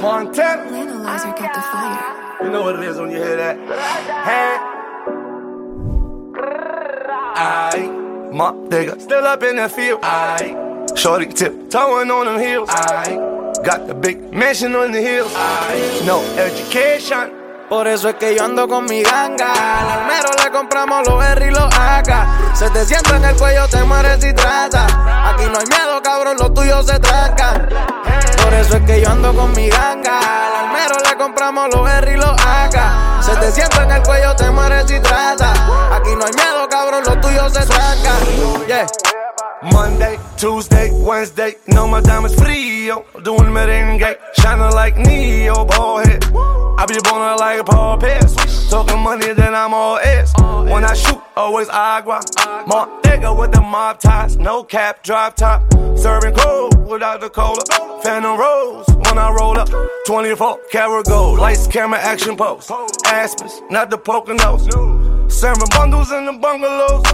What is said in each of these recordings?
Montana. Analyzer got the ah, fire. You know what it is when you hear that. Hey. Aight, my nigga still up in the field. I, shorty tip towing on them heels. I, got the big mansion on the hills. I, no education. Por eso es que yo ando con mi ganga. Al almero le compramos los R y los AK. Se te sienta en el cuello, te mueres si trata. Aquí no hay miedo, cabrón, los tuyos se trancan. Por eso es que yo ando con mi ganga. Al almero le compramos los R y los AK. Se te sienta en el cuello, Monday, Tuesday, Wednesday, no my diamonds frio. Doing merengue, shining like Neo, ball head. I be born like a Paul Pierce. Talking money, then I'm all ass. When I shoot, always agua. Nigga with the mob ties, no cap, drop top. Serving cold without the cola. Phantom Rose when I roll up. 24 karat gold, lights, camera, action pose. Aspens, not the Poconos. Serving bundles in the bungalows.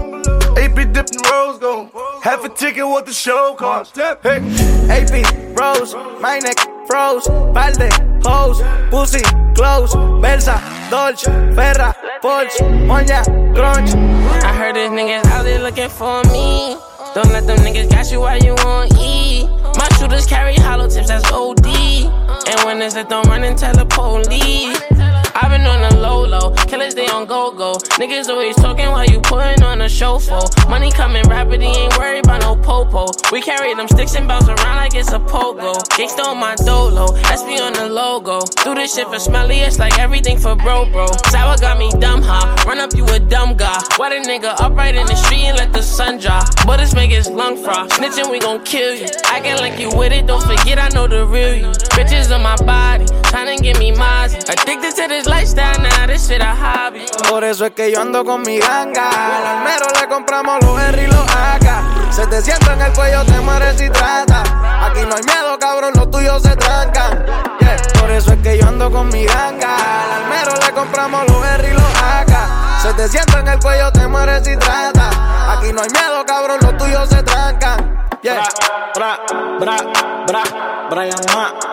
AP dipping rose gold. Half a ticket, what the show cost. Hey. AP, Rose, my neck froze, balde, hose, pussy, close, Versa, Dolce, Ferra, Porsche, Moña, Crunch. I heard these niggas out there looking for me. Don't let them niggas got you while you want E. My shooters carry hollow tips, that's OD. And when it's lit, don't run and tell the police. I've been on the low low, killers they on go go. Niggas always talking while you putting on a show for. Money coming rapid, he ain't worried about no popo. We carry them sticks and bounce around like it's a pogo. Gangsta on my dolo, SB on the logo. Do this shit for smelly, it's like everything for bro bro. Sour got me dumb huh? Run up you a dumb guy. Why the nigga upright in the street and let the sun dry. But this make his lung fry. Snitching, we gon' kill you. Acting like you with it, don't forget I know the real you. Bitches on my body, trying to get me Mozzie. Addicted to this lifestyle now, this shit a hobby. Por eso es que yo ando con mi ganga. Al almero le compramos los R y los AK. Se te sienta en el cuello, te mueres si trata. Aquí no hay miedo, cabrón, los tuyos se trancan. Yeah. Por eso es que yo ando con mi ganga. Al almero le compramos los R y los AK. Se te sienta en el cuello, te mueres si trata. Aquí no hay miedo, cabrón, los tuyos se trancan. Yeah. Bra, bra, bra, Brian Ma.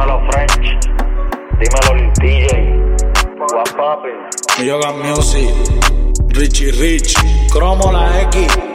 Dímelo French. Dímelo Lil DJ. Poppin'? Yoga Music. Richie Rich. Cromo la X.